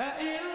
أئن